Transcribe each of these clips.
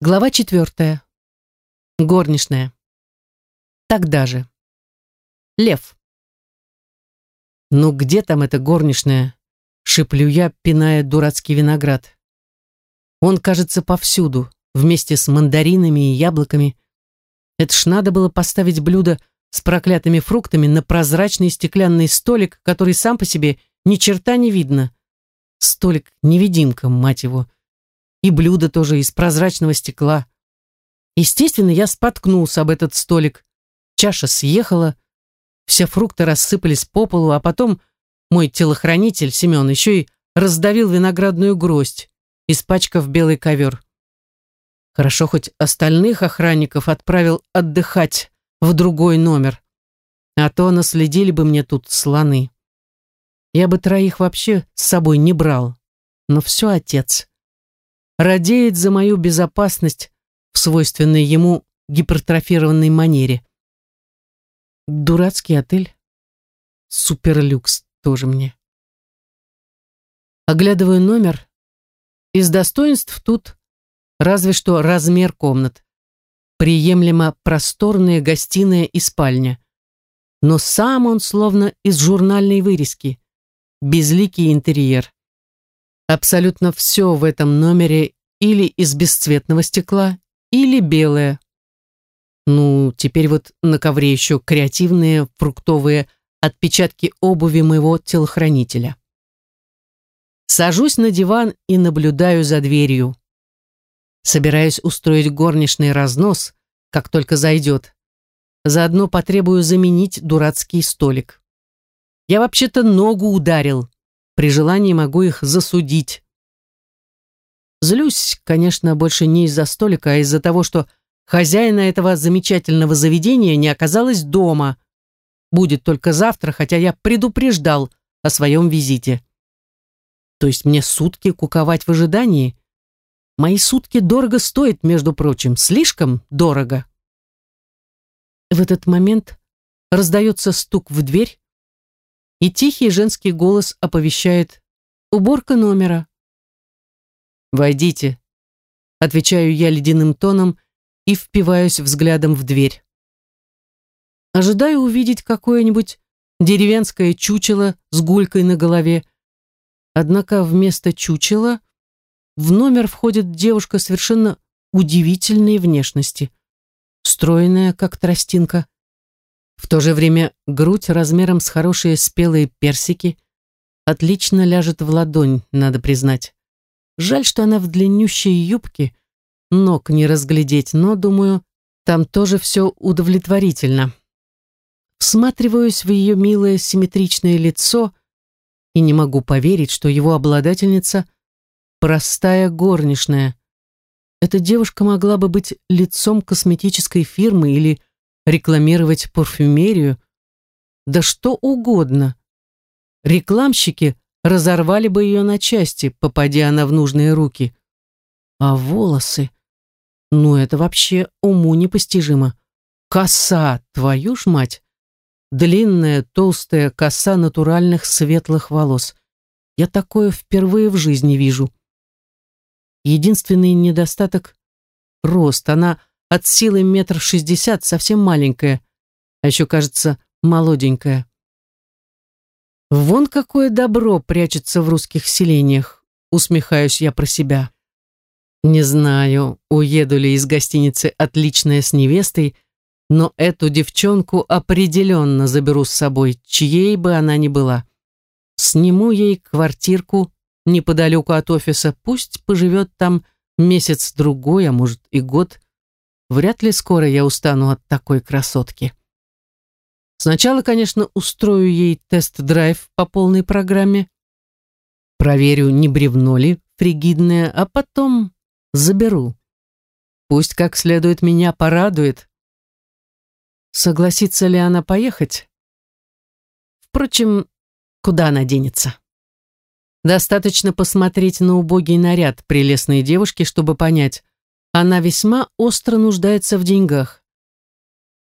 Глава четвертая. Горничная. Тогда же. Лев. «Ну где там эта горничная?» — шиплю я, пиная дурацкий виноград. Он, кажется, повсюду, вместе с мандаринами и яблоками. Это ж надо было поставить блюдо с проклятыми фруктами на прозрачный стеклянный столик, который сам по себе ни черта не видно. Столик-невидимка, мать его. И блюдо тоже из прозрачного стекла. Естественно, я споткнулся об этот столик. Чаша съехала, все фрукты рассыпались по полу, а потом мой телохранитель Семен еще и раздавил виноградную гроздь, испачкав белый ковер. Хорошо, хоть остальных охранников отправил отдыхать в другой номер, а то наследили бы мне тут слоны. Я бы троих вообще с собой не брал, но все отец. Радеет за мою безопасность в свойственной ему гипертрофированной манере. Дурацкий отель. Суперлюкс тоже мне. Оглядываю номер. Из достоинств тут разве что размер комнат. Приемлемо просторная гостиная и спальня. Но сам он словно из журнальной вырезки. Безликий интерьер. Абсолютно все в этом номере или из бесцветного стекла, или белое. Ну, теперь вот на ковре еще креативные фруктовые отпечатки обуви моего телохранителя. Сажусь на диван и наблюдаю за дверью. Собираюсь устроить горничный разнос, как только зайдет. Заодно потребую заменить дурацкий столик. Я вообще-то ногу ударил. При желании могу их засудить. Злюсь, конечно, больше не из-за столика, а из-за того, что хозяина этого замечательного заведения не оказалось дома. Будет только завтра, хотя я предупреждал о своем визите. То есть мне сутки куковать в ожидании? Мои сутки дорого стоят, между прочим, слишком дорого. В этот момент раздается стук в дверь, и тихий женский голос оповещает «Уборка номера». «Войдите», — отвечаю я ледяным тоном и впиваюсь взглядом в дверь. Ожидаю увидеть какое-нибудь деревенское чучело с гулькой на голове, однако вместо чучела — в номер входит девушка совершенно удивительной внешности. Стройная, как тростинка. В то же время грудь размером с хорошие спелые персики отлично ляжет в ладонь, надо признать. Жаль, что она в длиннющей юбке, ног не разглядеть, но, думаю, там тоже все удовлетворительно. Всматриваюсь в ее милое симметричное лицо и не могу поверить, что его обладательница простая горничная. Эта девушка могла бы быть лицом косметической фирмы или рекламировать парфюмерию. Да что угодно. Рекламщики разорвали бы ее на части, попадя она в нужные руки. А волосы... Ну, это вообще уму непостижимо. Коса, твою ж мать! Длинная, толстая коса натуральных светлых волос. Я такое впервые в жизни вижу. Единственный недостаток — рост. Она от силы метр шестьдесят, совсем маленькая, а еще, кажется, молоденькая. Вон какое добро прячется в русских селениях, усмехаюсь я про себя. Не знаю, уеду ли из гостиницы «Отличная с невестой», но эту девчонку определенно заберу с собой, чьей бы она ни была. Сниму ей квартирку неподалеку от офиса, пусть поживет там месяц-другой, а может и год. Вряд ли скоро я устану от такой красотки. Сначала, конечно, устрою ей тест-драйв по полной программе. Проверю, не бревно ли фригидное, а потом заберу. Пусть как следует меня порадует. Согласится ли она поехать? Впрочем, куда она денется? Достаточно посмотреть на убогий наряд прелестной девушки, чтобы понять, она весьма остро нуждается в деньгах.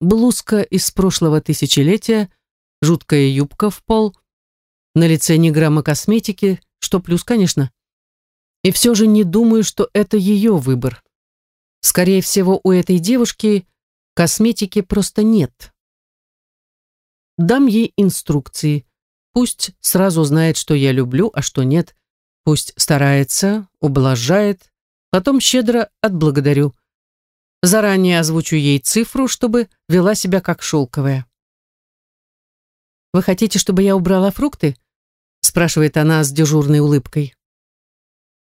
Блузка из прошлого тысячелетия, жуткая юбка в пол, на лице ни грамма косметики, что плюс, конечно. И все же не думаю, что это ее выбор. Скорее всего, у этой девушки косметики просто нет. Дам ей инструкции. Пусть сразу знает, что я люблю, а что нет. Пусть старается, ублажает, потом щедро отблагодарю. Заранее озвучу ей цифру, чтобы вела себя как шелковая. «Вы хотите, чтобы я убрала фрукты?» спрашивает она с дежурной улыбкой.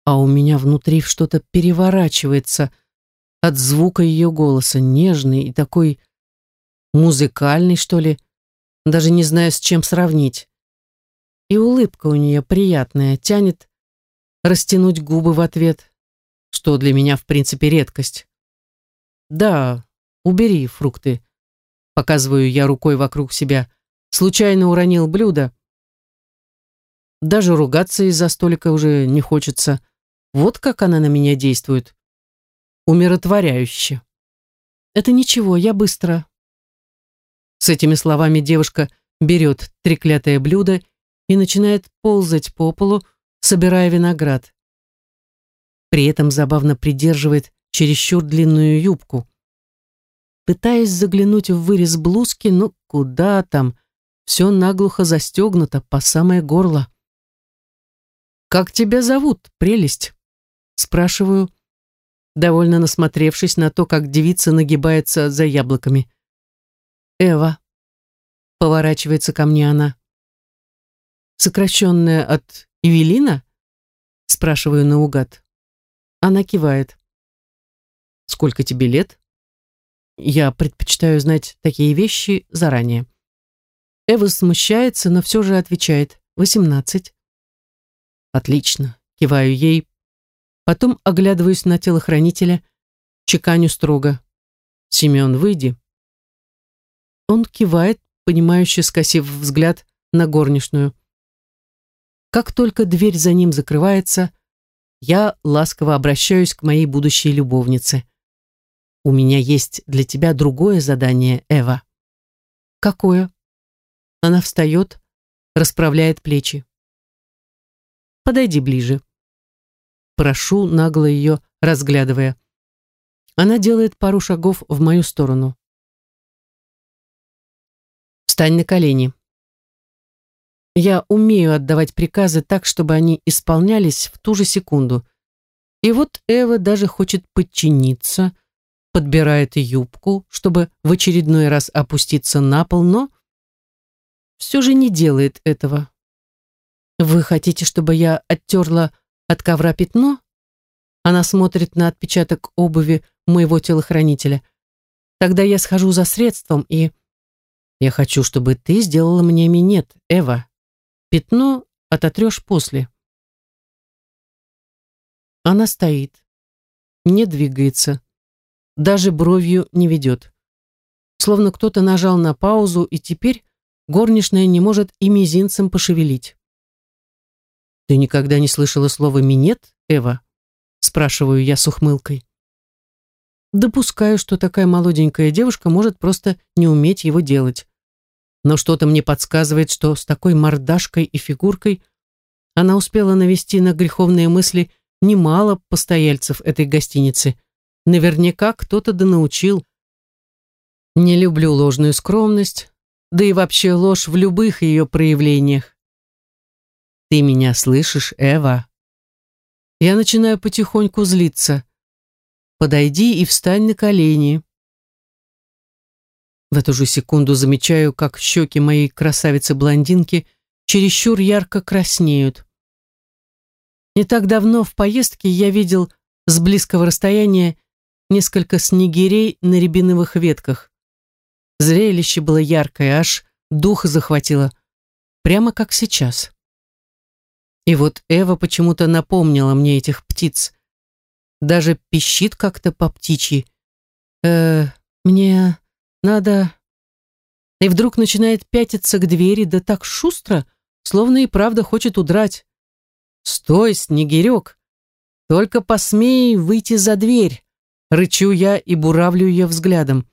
А у меня внутри что-то переворачивается от звука ее голоса, нежный и такой музыкальный, что ли, даже не знаю, с чем сравнить. И улыбка у нее приятная, тянет растянуть губы в ответ, что для меня, в принципе, редкость. «Да, убери фрукты», — показываю я рукой вокруг себя. Случайно уронил блюдо. Даже ругаться из-за столика уже не хочется. Вот как она на меня действует. Умиротворяюще. «Это ничего, я быстро», с этими словами девушка берет треклятое блюдо и начинает ползать по полу, собирая виноград. При этом забавно придерживает чересчур длинную юбку. Пытаясь заглянуть в вырез блузки, но куда там, все наглухо застегнуто по самое горло. «Как тебя зовут, прелесть?» Спрашиваю, довольно насмотревшись на то, как девица нагибается за яблоками. Эва. Поворачивается ко мне она. Сокращенная от Эвелина? Спрашиваю наугад. Она кивает. Сколько тебе лет? Я предпочитаю знать такие вещи заранее. Эва смущается, но все же отвечает. Восемнадцать. Отлично. Киваю ей. Потом оглядываюсь на телохранителя, чеканю строго. Семен, выйди. Он кивает, понимающе скосив взгляд на горничную. Как только дверь за ним закрывается, я ласково обращаюсь к моей будущей любовнице. У меня есть для тебя другое задание, Эва. Какое? Она встает, расправляет плечи. Подойди ближе. Прошу, нагло ее разглядывая. Она делает пару шагов в мою сторону. Встань на колени. Я умею отдавать приказы так, чтобы они исполнялись в ту же секунду. И вот Эва даже хочет подчиниться, подбирает юбку, чтобы в очередной раз опуститься на пол, но все же не делает этого. «Вы хотите, чтобы я оттерла от ковра пятно?» Она смотрит на отпечаток обуви моего телохранителя. «Тогда я схожу за средством и...» Я хочу, чтобы ты сделала мне минет, Эва. Пятно ототрешь после. Она стоит, не двигается, даже бровью не ведет. Словно кто-то нажал на паузу, и теперь горничная не может и мизинцем пошевелить. «Ты никогда не слышала слова «минет», Эва?» спрашиваю я с ухмылкой. Допускаю, что такая молоденькая девушка может просто не уметь его делать но что-то мне подсказывает, что с такой мордашкой и фигуркой она успела навести на греховные мысли немало постояльцев этой гостиницы. Наверняка кто-то да научил. Не люблю ложную скромность, да и вообще ложь в любых ее проявлениях. Ты меня слышишь, Эва? Я начинаю потихоньку злиться. Подойди и встань на колени. В эту же секунду замечаю, как щеки моей красавицы-блондинки чересчур ярко краснеют. Не так давно в поездке я видел с близкого расстояния несколько снегирей на рябиновых ветках. Зрелище было яркое, аж дух захватило, прямо как сейчас. И вот Эва почему-то напомнила мне этих птиц. Даже пищит как-то по птичьи. Э, мне надо... И вдруг начинает пятиться к двери, да так шустро, словно и правда хочет удрать. «Стой, Снегирек! Только посмей выйти за дверь!» Рычу я и буравлю ее взглядом.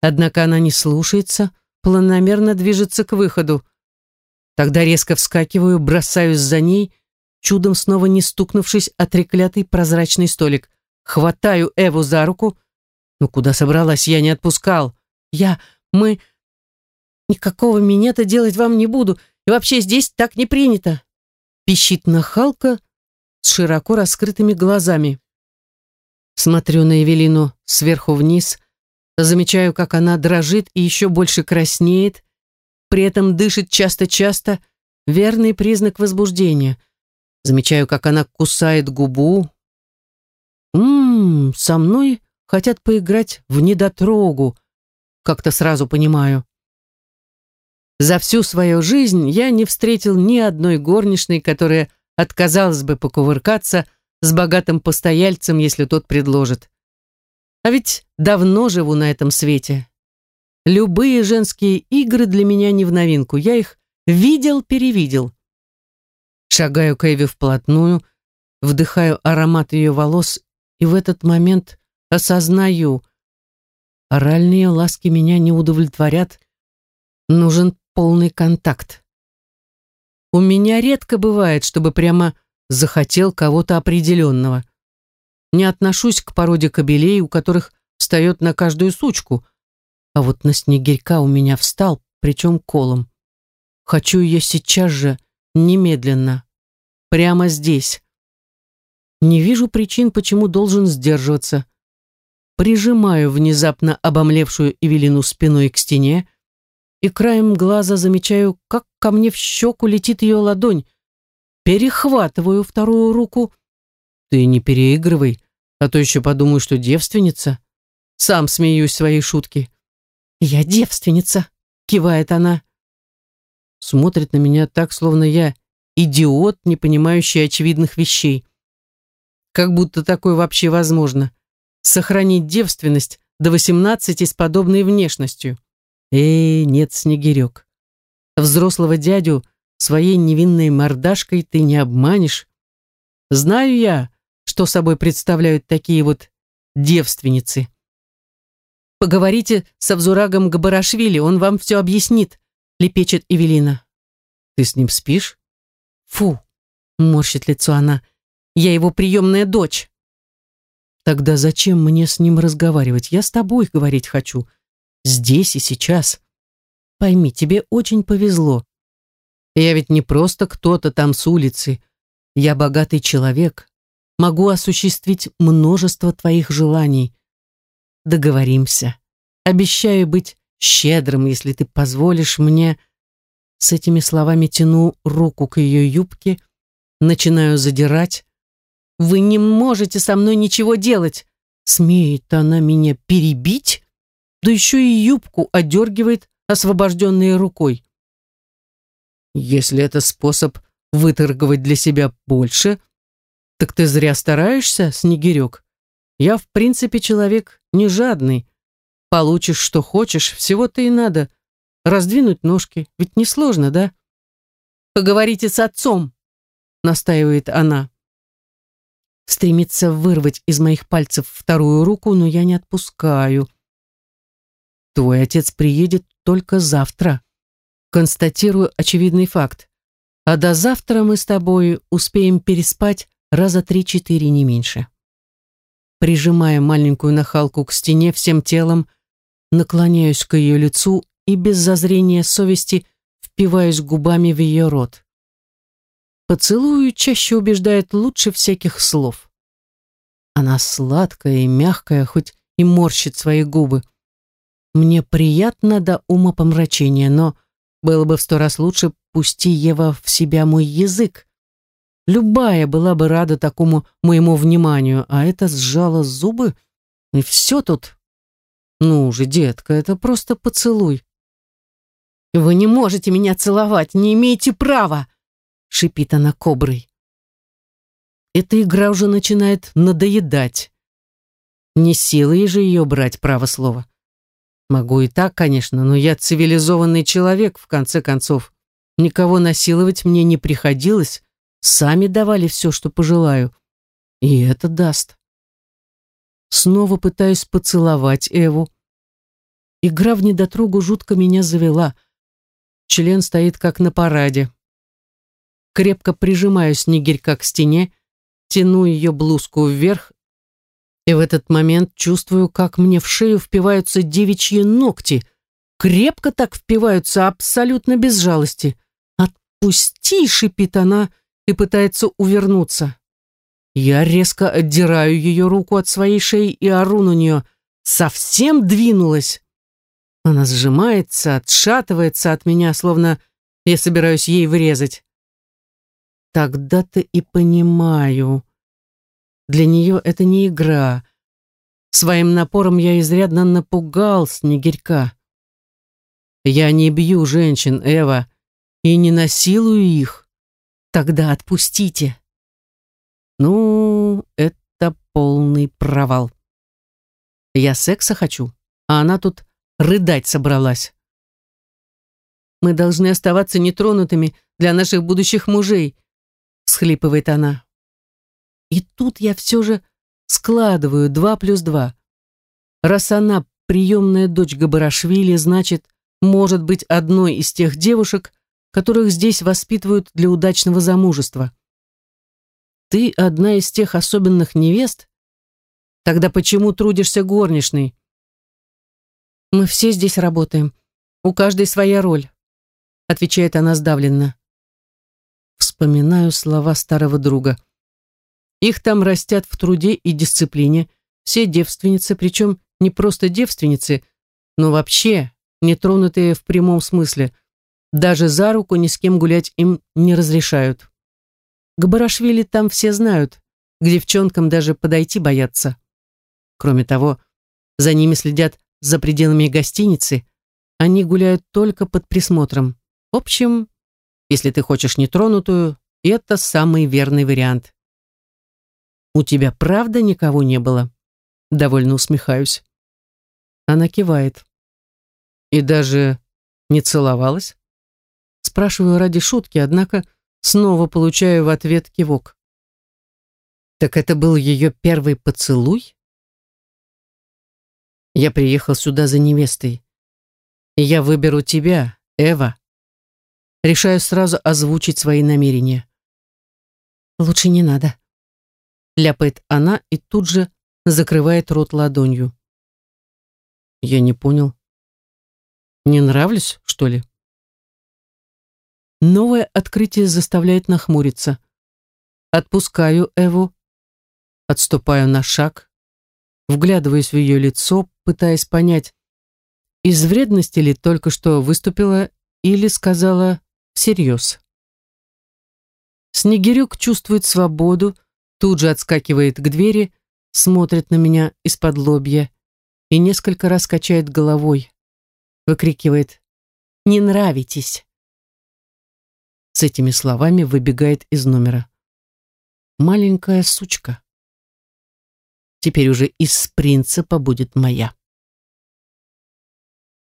Однако она не слушается, планомерно движется к выходу. Тогда резко вскакиваю, бросаюсь за ней, чудом снова не стукнувшись о треклятый прозрачный столик. хватаю Эву за руку. Ну куда собралась, я не отпускал. Я, мы... Никакого минета делать вам не буду. И вообще здесь так не принято. Пищит нахалка с широко раскрытыми глазами. Смотрю на Евелину сверху вниз, замечаю, как она дрожит и еще больше краснеет, при этом дышит часто-часто, верный признак возбуждения. Замечаю, как она кусает губу. Ммм, со мной хотят поиграть в недотрогу, как-то сразу понимаю. За всю свою жизнь я не встретил ни одной горничной, которая отказалась бы покувыркаться с богатым постояльцем, если тот предложит. А ведь давно живу на этом свете. Любые женские игры для меня не в новинку. Я их видел-перевидел. Шагаю к Эви вплотную, вдыхаю аромат ее волос и в этот момент осознаю, оральные ласки меня не удовлетворят, нужен полный контакт. У меня редко бывает, чтобы прямо захотел кого-то определенного. Не отношусь к породе кобелей, у которых встает на каждую сучку, а вот на снегирька у меня встал, причем колом. Хочу ее сейчас же, немедленно, прямо здесь. Не вижу причин, почему должен сдерживаться. Прижимаю внезапно обомлевшую Эвелину спиной к стене и краем глаза замечаю, как ко мне в щеку летит ее ладонь, Перехватываю вторую руку. Ты не переигрывай, а то еще подумаю, что девственница. Сам смеюсь своей шутки. Я девственница, кивает она. Смотрит на меня так, словно я идиот, не понимающий очевидных вещей. Как будто такое вообще возможно. Сохранить девственность до восемнадцати с подобной внешностью. Эй, нет, Снегирек. Взрослого дядю Своей невинной мордашкой ты не обманешь. Знаю я, что собой представляют такие вот девственницы. Поговорите с Авзурагом Габарашвили, он вам все объяснит, лепечет Эвелина. Ты с ним спишь? Фу, морщит лицо она. Я его приемная дочь. Тогда зачем мне с ним разговаривать? Я с тобой говорить хочу. Здесь и сейчас. Пойми, тебе очень повезло. Я ведь не просто кто-то там с улицы. Я богатый человек. Могу осуществить множество твоих желаний. Договоримся. Обещаю быть щедрым, если ты позволишь мне... С этими словами тяну руку к ее юбке, начинаю задирать. «Вы не можете со мной ничего делать!» Смеет она меня перебить? Да еще и юбку одергивает, освобожденной рукой. Если это способ выторговать для себя больше, так ты зря стараешься, Снегирек. Я, в принципе, человек не жадный. Получишь, что хочешь, всего-то и надо. Раздвинуть ножки, ведь несложно, да? Поговорите с отцом, настаивает она. Стремится вырвать из моих пальцев вторую руку, но я не отпускаю. Твой отец приедет только завтра констатирую очевидный факт. А до завтра мы с тобой успеем переспать раза три-четыре, не меньше. Прижимая маленькую нахалку к стене всем телом, наклоняюсь к ее лицу и без зазрения совести впиваюсь губами в ее рот. Поцелую чаще убеждает лучше всяких слов. Она сладкая и мягкая, хоть и морщит свои губы. Мне приятно до умопомрачения, но было бы в сто раз лучше, пусти, Ева, в себя мой язык. Любая была бы рада такому моему вниманию, а это сжало зубы, и все тут. Ну же, детка, это просто поцелуй. «Вы не можете меня целовать, не имеете права!» — шипит она коброй. Эта игра уже начинает надоедать. Не силой же ее брать, право слово. Могу и так, конечно, но я цивилизованный человек, в конце концов. Никого насиловать мне не приходилось. Сами давали все, что пожелаю. И это даст. Снова пытаюсь поцеловать Эву. Игра в недотрогу жутко меня завела. Член стоит как на параде. Крепко прижимаю снегирька к стене, тяну ее блузку вверх И в этот момент чувствую, как мне в шею впиваются девичьи ногти, крепко так впиваются, абсолютно без жалости. «Отпусти!» — шипит она и пытается увернуться. Я резко отдираю ее руку от своей шеи и ору на нее. Совсем двинулась. Она сжимается, отшатывается от меня, словно я собираюсь ей врезать. Тогда-то и понимаю. Для нее это не игра. Своим напором я изрядно напугал снегирька. Я не бью женщин, Эва, и не насилую их. Тогда отпустите. Ну, это полный провал. Я секса хочу, а она тут рыдать собралась. «Мы должны оставаться нетронутыми для наших будущих мужей», схлипывает она. И тут я все же складываю два плюс два. Раз она приемная дочь Габарашвили, значит, может быть одной из тех девушек, которых здесь воспитывают для удачного замужества. Ты одна из тех особенных невест? Тогда почему трудишься горничной? Мы все здесь работаем. У каждой своя роль, отвечает она сдавленно. Вспоминаю слова старого друга. Их там растят в труде и дисциплине. Все девственницы, причем не просто девственницы, но вообще нетронутые в прямом смысле. Даже за руку ни с кем гулять им не разрешают. К Барашвили там все знают, к девчонкам даже подойти боятся. Кроме того, за ними следят за пределами гостиницы, они гуляют только под присмотром. В общем, если ты хочешь нетронутую, это самый верный вариант. «У тебя правда никого не было?» Довольно усмехаюсь. Она кивает. «И даже не целовалась?» Спрашиваю ради шутки, однако снова получаю в ответ кивок. «Так это был ее первый поцелуй?» Я приехал сюда за невестой. Я выберу тебя, Эва. Решаю сразу озвучить свои намерения. Лучше не надо. Ляпает она и тут же закрывает рот ладонью. Я не понял. Не нравлюсь, что ли? Новое открытие заставляет нахмуриться. Отпускаю Эву, отступаю на шаг, вглядываюсь в ее лицо, пытаясь понять, из вредности ли только что выступила или сказала всерьез. Снегирюк чувствует свободу, тут же отскакивает к двери, смотрит на меня из-под лобья и несколько раз качает головой, выкрикивает «Не нравитесь!». С этими словами выбегает из номера. Маленькая сучка теперь уже из принципа будет моя.